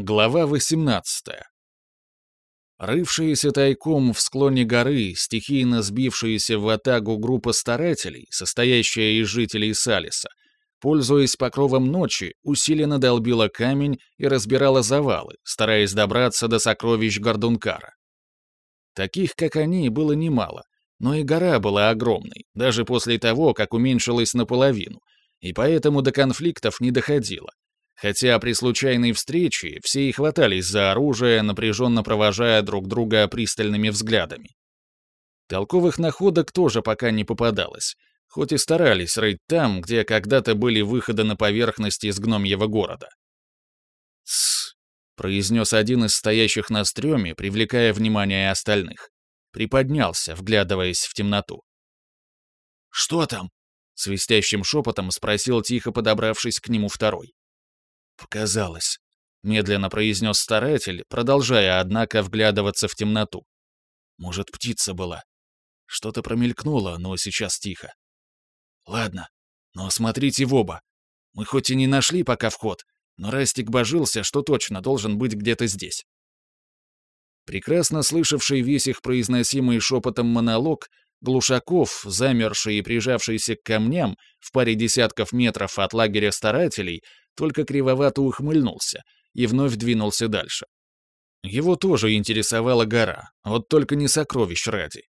Глава 18. Рывшиеся тайком в склоне горы, стихийно сбившиеся в атагу группа старателей, состоящая из жителей Салиса, пользуясь покровом ночи, усиленно долбила камень и разбирала завалы, стараясь добраться до сокровищ Гордункара. Таких, как они, было немало, но и гора была огромной, даже после того, как уменьшилась наполовину, и поэтому до конфликтов не доходило хотя при случайной встрече все и хватались за оружие, напряженно провожая друг друга пристальными взглядами. Толковых находок тоже пока не попадалось, хоть и старались рыть там, где когда-то были выходы на поверхность из гномьего города. «Тссс», — произнес один из стоящих на стреме, привлекая внимание остальных. Приподнялся, вглядываясь в темноту. «Что там?» — свистящим шепотом спросил тихо подобравшись к нему второй. «Показалось», — медленно произнес старатель, продолжая, однако, вглядываться в темноту. «Может, птица была. Что-то промелькнуло, но сейчас тихо. Ладно, но смотрите в оба. Мы хоть и не нашли пока вход, но Растик божился, что точно должен быть где-то здесь». Прекрасно слышавший весь их произносимый шепотом монолог, Глушаков, замерший и прижавшийся к камням в паре десятков метров от лагеря старателей, только кривовато ухмыльнулся и вновь двинулся дальше. Его тоже интересовала гора, вот только не сокровищ ради.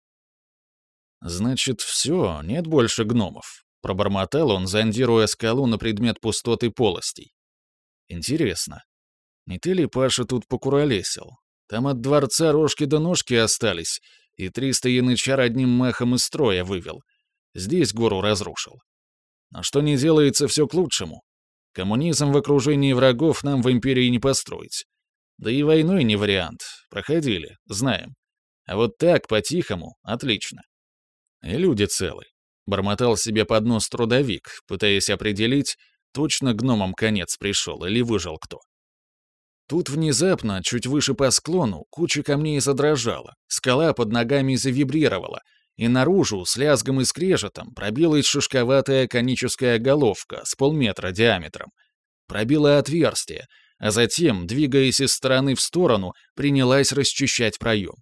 «Значит, все, нет больше гномов», — пробормотал он, зондируя скалу на предмет пустоты полостей. «Интересно, не ты ли, Паша, тут покуролесил? Там от дворца рожки до ножки остались, и триста янычар одним махом из строя вывел. Здесь гору разрушил. Но что не делается, все к лучшему. Коммунизм в окружении врагов нам в империи не построить. Да и войной не вариант. Проходили, знаем. А вот так, по-тихому, отлично. И люди целы. Бормотал себе под нос трудовик, пытаясь определить, точно гномам конец пришел или выжил кто. Тут внезапно, чуть выше по склону, куча камней задрожала, скала под ногами завибрировала, и наружу с лязгом и скрежетом пробилась шишковатая коническая головка с полметра диаметром. Пробила отверстие, а затем, двигаясь из стороны в сторону, принялась расчищать проем.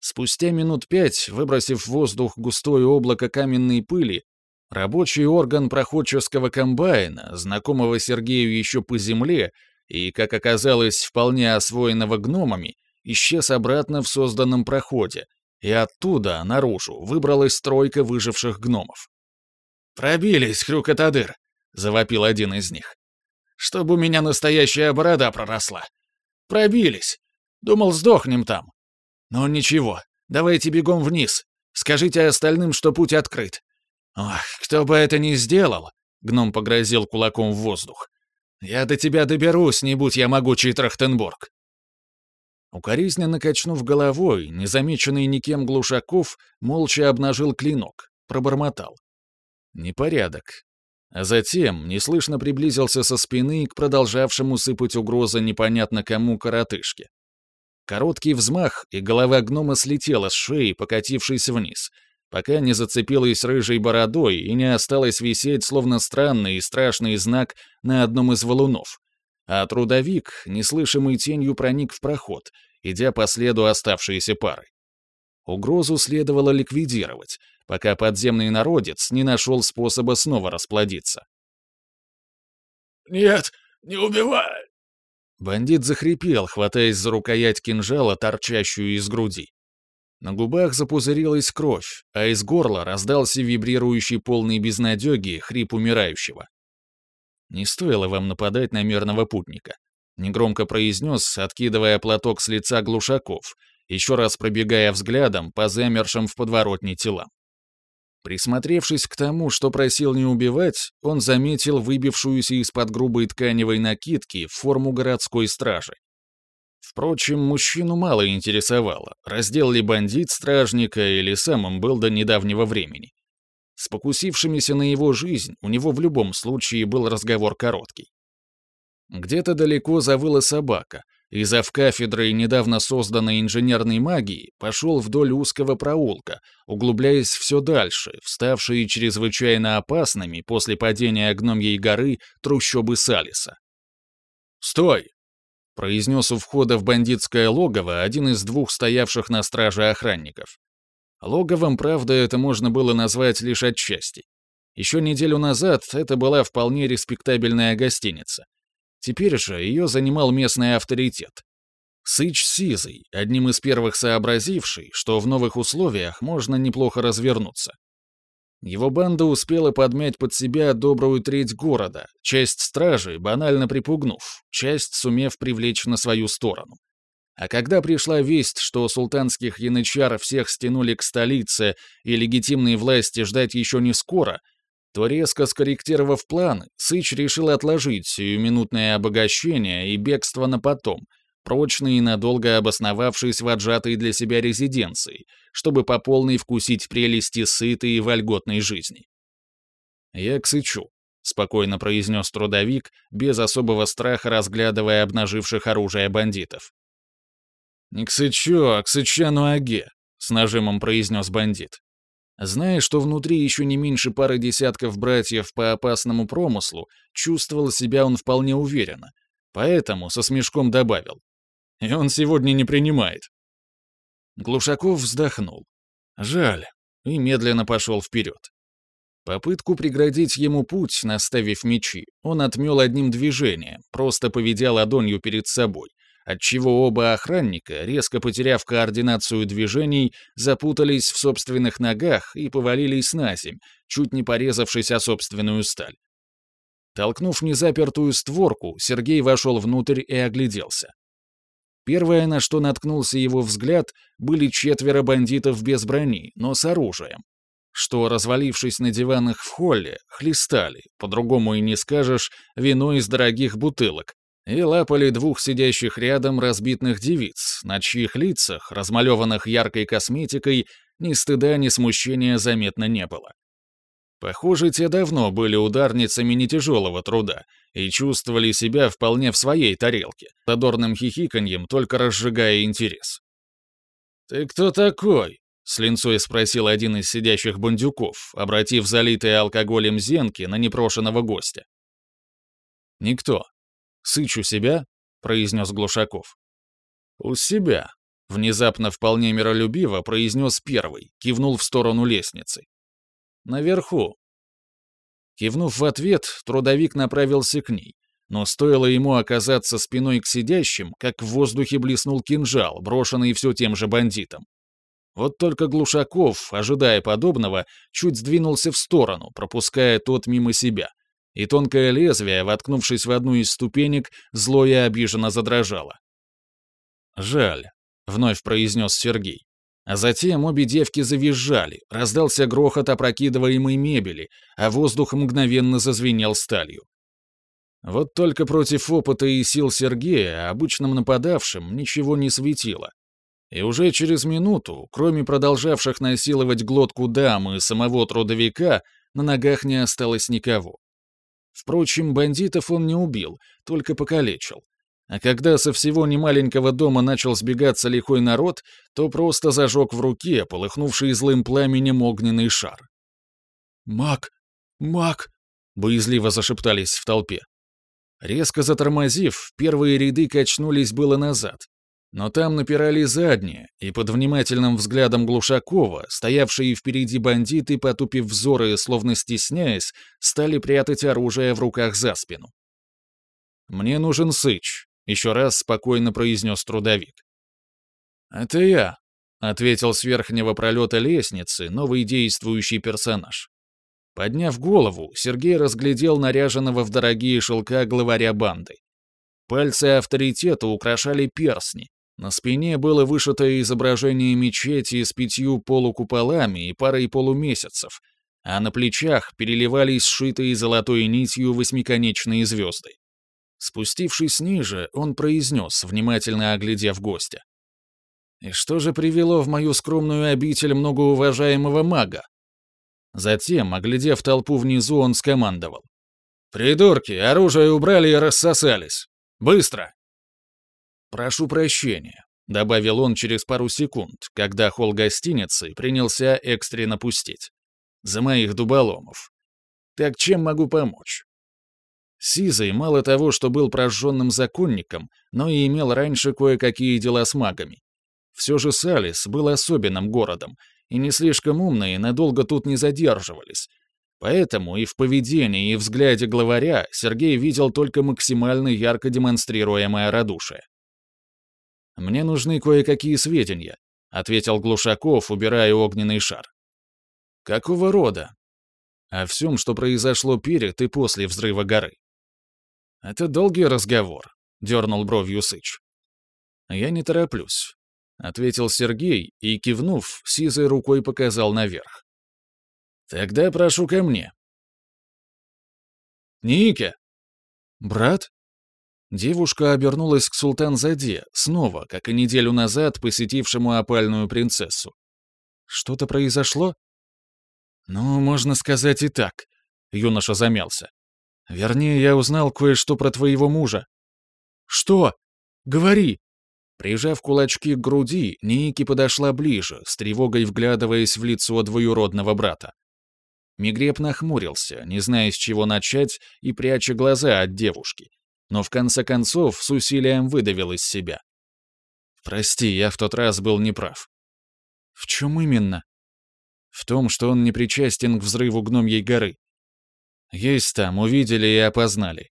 Спустя минут пять, выбросив в воздух густое облако каменной пыли, рабочий орган проходческого комбайна, знакомого Сергею еще по земле и, как оказалось, вполне освоенного гномами, исчез обратно в созданном проходе, и оттуда, наружу, выбралась стройка выживших гномов. «Пробились, хрюкотадыр!» — завопил один из них. «Чтобы у меня настоящая борода проросла. Пробились. Думал, сдохнем там. Но ничего, давайте бегом вниз. Скажите остальным, что путь открыт. Ох, кто бы это ни сделал!» — гном погрозил кулаком в воздух. «Я до тебя доберусь, не будь я могучий Трахтенбург!» Укоризненно качнув головой, незамеченный никем Глушаков молча обнажил клинок, пробормотал. Непорядок. А затем неслышно приблизился со спины к продолжавшему сыпать угрозы непонятно кому коротышке. Короткий взмах, и голова гнома слетела с шеи, покатившись вниз, пока не зацепилась рыжей бородой и не осталась висеть, словно странный и страшный знак на одном из валунов. А трудовик, неслышимой тенью проник в проход — идя по следу оставшиеся пары. Угрозу следовало ликвидировать, пока подземный народец не нашел способа снова расплодиться. «Нет, не убивай!» Бандит захрипел, хватаясь за рукоять кинжала, торчащую из груди. На губах запузырилась кровь, а из горла раздался вибрирующий полный безнадеги хрип умирающего. Не стоило вам нападать на мирного путника. Негромко произнес, откидывая платок с лица глушаков, еще раз пробегая взглядом по замершим в подворотне телам. Присмотревшись к тому, что просил не убивать, он заметил выбившуюся из-под грубой тканевой накидки форму городской стражи. Впрочем, мужчину мало интересовало, раздел ли бандит стражника или сам он был до недавнего времени. С покусившимися на его жизнь у него в любом случае был разговор короткий. Где-то далеко завыла собака, и зав кафедрой недавно созданной инженерной магии пошел вдоль узкого проулка, углубляясь все дальше, вставшие чрезвычайно опасными после падения гномьей горы трущобы Салиса. «Стой!» произнес у входа в бандитское логово один из двух стоявших на страже охранников. Логовом, правда, это можно было назвать лишь отчасти. Еще неделю назад это была вполне респектабельная гостиница. Теперь же ее занимал местный авторитет. Сыч Сизый, одним из первых сообразивший, что в новых условиях можно неплохо развернуться. Его банда успела подмять под себя добрую треть города, часть стражи банально припугнув, часть сумев привлечь на свою сторону. А когда пришла весть, что султанских янычар всех стянули к столице и легитимной власти ждать еще не скоро, то резко скорректировав планы, Сыч решил отложить сиюминутное обогащение и бегство на потом, прочно и надолго обосновавшись в отжатой для себя резиденции, чтобы по полной вкусить прелести сытой и вольготной жизни. «Я к Сычу», — спокойно произнес трудовик, без особого страха разглядывая обнаживших оружие бандитов. «Не к Сычу, а к Сычану Аге», — с нажимом произнес бандит. Зная, что внутри еще не меньше пары десятков братьев по опасному промыслу, чувствовал себя он вполне уверенно, поэтому со смешком добавил. «И он сегодня не принимает». Глушаков вздохнул. Жаль, и медленно пошел вперед. Попытку преградить ему путь, наставив мечи, он отмел одним движением, просто поведя ладонью перед собой, отчего оба охранника, резко потеряв координацию движений, запутались в собственных ногах и повалились на земь, чуть не порезавшись о собственную сталь. Толкнув незапертую створку, Сергей вошел внутрь и огляделся. Первое, на что наткнулся его взгляд, были четверо бандитов без брони, но с оружием, что, развалившись на диванах в холле, хлестали, по-другому и не скажешь, вино из дорогих бутылок, и лапали двух сидящих рядом разбитных девиц, на чьих лицах, размалеванных яркой косметикой, ни стыда, ни смущения заметно не было. Похоже, те давно были ударницами нетяжелого труда и чувствовали себя вполне в своей тарелке, задорным хихиканьем, только разжигая интерес. «Ты кто такой?» — с линцой спросил один из сидящих бандюков, обратив залитые алкоголем зенки на непрошенного гостя. «Никто», «Сыч у себя?» — произнес Глушаков. «У себя», — внезапно вполне миролюбиво произнес первый, кивнул в сторону лестницы. «Наверху». Кивнув в ответ, трудовик направился к ней, но стоило ему оказаться спиной к сидящим, как в воздухе блеснул кинжал, брошенный все тем же бандитом. Вот только Глушаков, ожидая подобного, чуть сдвинулся в сторону, пропуская тот мимо себя — и тонкое лезвие, воткнувшись в одну из ступенек, зло и обиженно задрожало. «Жаль», — вновь произнес Сергей. А затем обе девки завизжали, раздался грохот опрокидываемой мебели, а воздух мгновенно зазвенел сталью. Вот только против опыта и сил Сергея обычным нападавшим ничего не светило. И уже через минуту, кроме продолжавших насиловать глотку дамы и самого трудовика, на ногах не осталось никого. Впрочем, бандитов он не убил, только покалечил. А когда со всего немаленького дома начал сбегаться лихой народ, то просто зажег в руке полыхнувший злым пламенем огненный шар. «Маг! Маг!» — боязливо зашептались в толпе. Резко затормозив, первые ряды качнулись было назад, но там напирали задние, и под внимательным взглядом Глушакова, стоявшие впереди бандиты, потупив взоры, словно стесняясь, стали прятать оружие в руках за спину. «Мне нужен сыч», — еще раз спокойно произнес трудовик. «Это я», — ответил с верхнего пролета лестницы новый действующий персонаж. Подняв голову, Сергей разглядел наряженного в дорогие шелка главаря банды. Пальцы авторитета украшали персни, на спине было вышито изображение мечети с пятью полукуполами и парой полумесяцев, а на плечах переливались сшитые золотой нитью восьмиконечные звезды. Спустившись ниже, он произнес, внимательно оглядев гостя. «И что же привело в мою скромную обитель многоуважаемого мага?» Затем, оглядев толпу внизу, он скомандовал. «Придурки, оружие убрали и рассосались! Быстро!» «Прошу прощения», — добавил он через пару секунд, когда холл гостиницы принялся экстренно пустить. «За моих дуболомов. Так чем могу помочь?» Сизый мало того, что был прожженным законником, но и имел раньше кое-какие дела с магами. Все же Салис был особенным городом, и не слишком умные надолго тут не задерживались. Поэтому и в поведении, и в взгляде главаря Сергей видел только максимально ярко демонстрируемое радушие. «Мне нужны кое-какие сведения», — ответил Глушаков, убирая огненный шар. «Какого рода?» «О всем, что произошло перед и после взрыва горы». «Это долгий разговор», — дернул бровью Сыч. «Я не тороплюсь. — ответил Сергей и, кивнув, сизой рукой показал наверх. «Тогда прошу ко мне». «Ника!» «Брат?» Девушка обернулась к Султан-Заде, снова, как и неделю назад, посетившему опальную принцессу. «Что-то произошло?» «Ну, можно сказать и так», — юноша замялся. «Вернее, я узнал кое-что про твоего мужа». «Что? Говори!» Прижав кулачки к груди, Ники подошла ближе, с тревогой вглядываясь в лицо двоюродного брата. Мигреб нахмурился, не зная, с чего начать, и пряча глаза от девушки, но в конце концов с усилием выдавил из себя. «Прости, я в тот раз был неправ». «В чем именно?» «В том, что он не причастен к взрыву Гномьей горы. Есть там, увидели и опознали».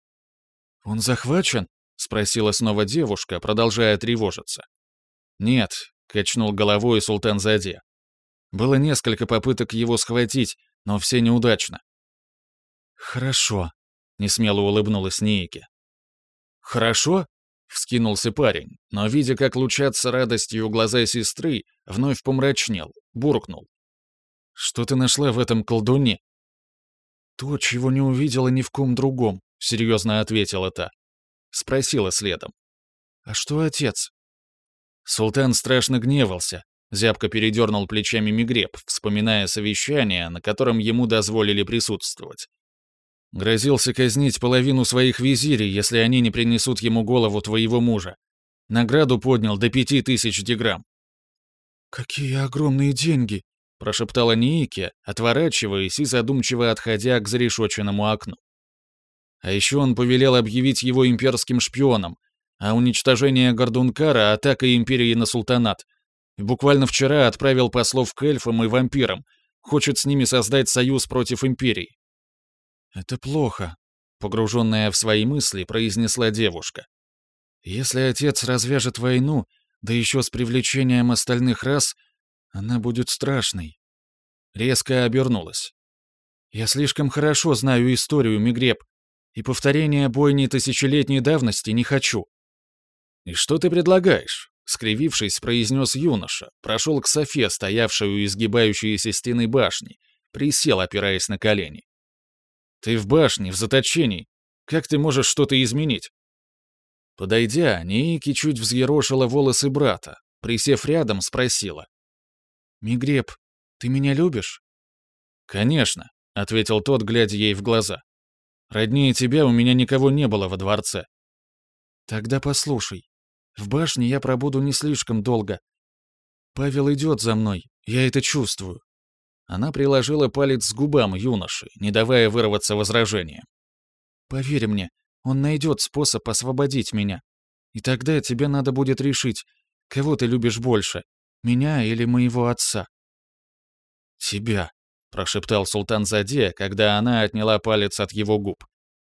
«Он захвачен?» — спросила снова девушка, продолжая тревожиться. «Нет», — качнул головой султан Заде. «Было несколько попыток его схватить, но все неудачно». «Хорошо», — несмело улыбнулась Нейке. «Хорошо?» — вскинулся парень, но, видя, как лучатся радостью глаза сестры, вновь помрачнел, буркнул. «Что ты нашла в этом колдуне?» «То, чего не увидела ни в ком другом», — серьезно ответила та. Спросила следом. «А что отец?» Султан страшно гневался, зябко передернул плечами Мигреб, вспоминая совещание, на котором ему дозволили присутствовать. Грозился казнить половину своих визирей, если они не принесут ему голову твоего мужа. Награду поднял до пяти тысяч диграмм. «Какие огромные деньги!» — прошептала Ники, отворачиваясь и задумчиво отходя к зарешоченному окну. А еще он повелел объявить его имперским шпионом, а уничтожение Гордункара — атакой империи на султанат. И буквально вчера отправил послов к эльфам и вампирам, хочет с ними создать союз против империи. «Это плохо», — погруженная в свои мысли, произнесла девушка. «Если отец развяжет войну, да еще с привлечением остальных рас, она будет страшной». Резко обернулась. «Я слишком хорошо знаю историю Мигреб, и повторения бойни тысячелетней давности не хочу». «И что ты предлагаешь?» — скривившись, произнес юноша, прошел к Софе, стоявшую у изгибающейся стены башни, присел, опираясь на колени. «Ты в башне, в заточении. Как ты можешь что-то изменить?» Подойдя, Нейки чуть взъерошила волосы брата, присев рядом, спросила. «Мигреб, ты меня любишь?» «Конечно», — ответил тот, глядя ей в глаза. Роднее тебя у меня никого не было во дворце. Тогда послушай. В башне я пробуду не слишком долго. Павел идет за мной, я это чувствую. Она приложила палец к губам юноши, не давая вырваться возражением. Поверь мне, он найдет способ освободить меня. И тогда тебе надо будет решить, кого ты любишь больше, меня или моего отца. Тебя, прошептал султан Заде, когда она отняла палец от его губ.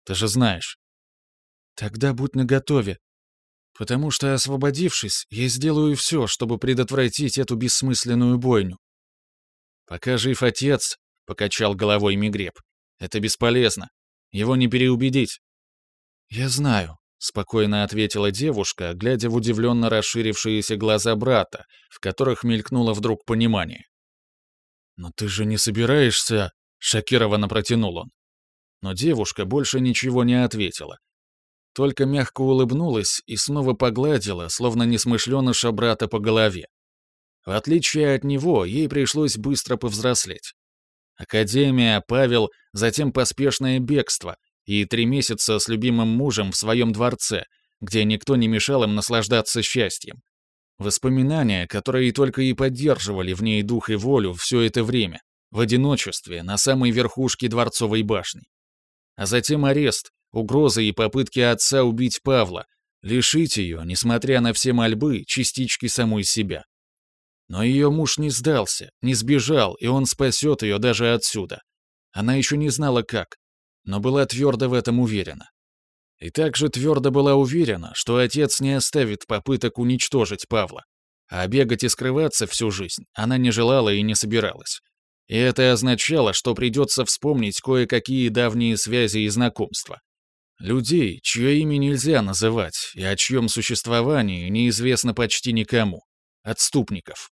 Ты же знаешь. Тогда будь наготове. Потому что, освободившись, я сделаю все, чтобы предотвратить эту бессмысленную бойню. Пока жив отец, — покачал головой Мигреб, — это бесполезно. Его не переубедить. Я знаю, — спокойно ответила девушка, глядя в удивленно расширившиеся глаза брата, в которых мелькнуло вдруг понимание. «Но ты же не собираешься...» — шокированно протянул он. Но девушка больше ничего не ответила. Только мягко улыбнулась и снова погладила, словно несмышленыша брата по голове. В отличие от него, ей пришлось быстро повзрослеть. Академия, Павел, затем поспешное бегство и три месяца с любимым мужем в своем дворце, где никто не мешал им наслаждаться счастьем. Воспоминания, которые только и поддерживали в ней дух и волю все это время, в одиночестве, на самой верхушке дворцовой башни. А затем арест, угрозы и попытки отца убить Павла, лишить ее, несмотря на все мольбы, частички самой себя. Но ее муж не сдался, не сбежал, и он спасет ее даже отсюда. Она еще не знала как, но была твердо в этом уверена. И также твердо была уверена, что отец не оставит попыток уничтожить Павла. А бегать и скрываться всю жизнь она не желала и не собиралась. И это означало, что придется вспомнить кое-какие давние связи и знакомства. Людей, чье имя нельзя называть, и о чьем существовании неизвестно почти никому. Отступников.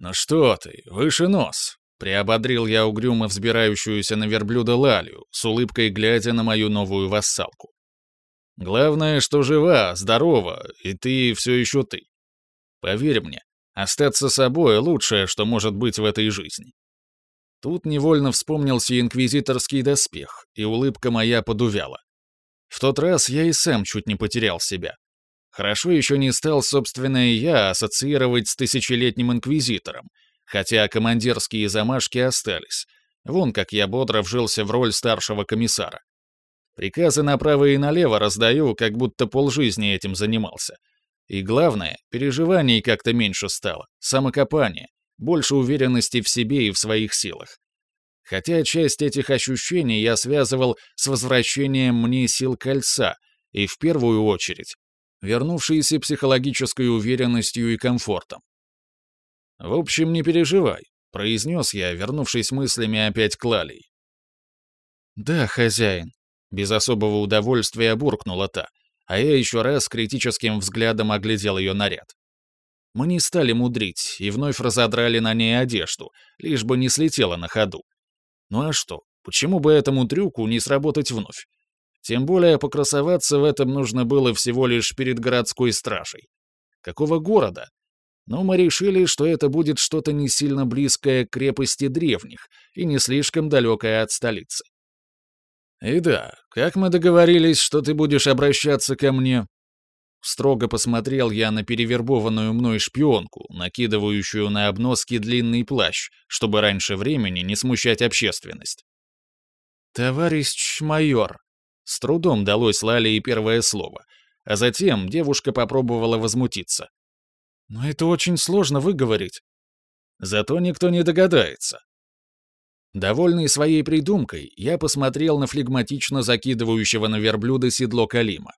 «Ну что ты, выше нос!» — приободрил я угрюмо взбирающуюся на верблюда Лалию, с улыбкой глядя на мою новую вассалку. «Главное, что жива, здорова, и ты все еще ты. Поверь мне, остаться собой — лучшее, что может быть в этой жизни. Тут невольно вспомнился инквизиторский доспех, и улыбка моя подувяла. В тот раз я и сам чуть не потерял себя. Хорошо еще не стал собственное «я» ассоциировать с тысячелетним инквизитором, хотя командирские замашки остались. Вон как я бодро вжился в роль старшего комиссара. Приказы направо и налево раздаю, как будто полжизни этим занимался. И главное, переживаний как-то меньше стало, самокопание, больше уверенности в себе и в своих силах. Хотя часть этих ощущений я связывал с возвращением мне сил кольца, и в первую очередь, вернувшейся психологической уверенностью и комфортом. «В общем, не переживай», — произнес я, вернувшись мыслями опять к Лалии. «Да, хозяин», — без особого удовольствия буркнула та, а я еще раз критическим взглядом оглядел ее наряд. Мы не стали мудрить и вновь разодрали на ней одежду, лишь бы не слетела на ходу. Ну а что, почему бы этому трюку не сработать вновь? Тем более покрасоваться в этом нужно было всего лишь перед городской стражей. Какого города? Но мы решили, что это будет что-то не сильно близкое к крепости древних и не слишком далекое от столицы. «И да, как мы договорились, что ты будешь обращаться ко мне?» Строго посмотрел я на перевербованную мной шпионку, накидывающую на обноски длинный плащ, чтобы раньше времени не смущать общественность. «Товарищ майор», — с трудом далось Лале и первое слово, а затем девушка попробовала возмутиться. «Но это очень сложно выговорить». «Зато никто не догадается», Довольный своей придумкой, я посмотрел на флегматично закидывающего на верблюда седло Калима.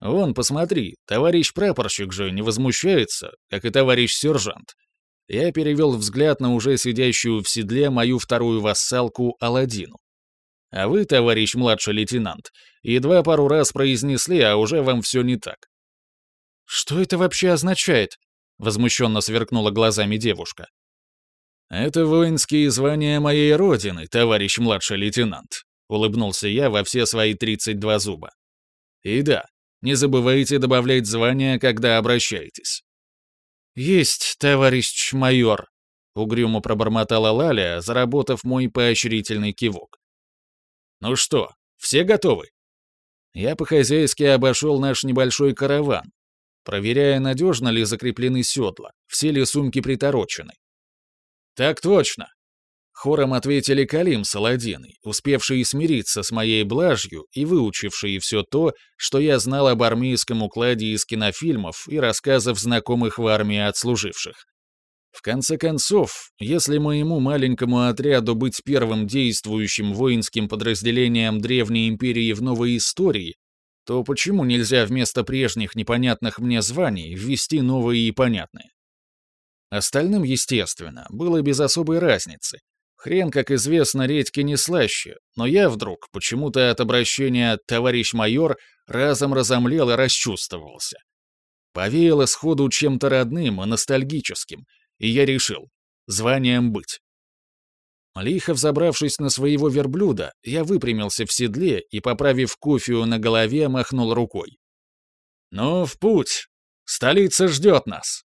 «Вон, посмотри, товарищ прапорщик же не возмущается, как и товарищ сержант». Я перевел взгляд на уже сидящую в седле мою вторую вассалку Аладдину. «А вы, товарищ младший лейтенант, едва пару раз произнесли, а уже вам все не так». «Что это вообще означает?» — возмущенно сверкнула глазами девушка. «Это воинские звания моей родины, товарищ младший лейтенант», — улыбнулся я во все свои 32 зуба. «И да, не забывайте добавлять звания, когда обращаетесь». «Есть, товарищ майор», — угрюмо пробормотала Лаля, заработав мой поощрительный кивок. «Ну что, все готовы?» Я по-хозяйски обошел наш небольшой караван, проверяя, надежно ли закреплены седла, все ли сумки приторочены. «Так точно!» Хором ответили Калим с Аладдиной, успевшие смириться с моей блажью и выучившие все то, что я знал об армейском укладе из кинофильмов и рассказов знакомых в армии отслуживших. В конце концов, если моему маленькому отряду быть первым действующим воинским подразделением Древней Империи в новой истории, то почему нельзя вместо прежних непонятных мне званий ввести новые и понятные? Остальным, естественно, было без особой разницы. Хрен, как известно, редьки не слаще, но я вдруг, почему-то от обращения «товарищ майор», разом разомлел и расчувствовался. Повеяло сходу чем-то родным и ностальгическим, и я решил — званием быть. Лихо взобравшись на своего верблюда, я выпрямился в седле и, поправив кофею на голове, махнул рукой. «Ну, в путь! Столица ждет нас!»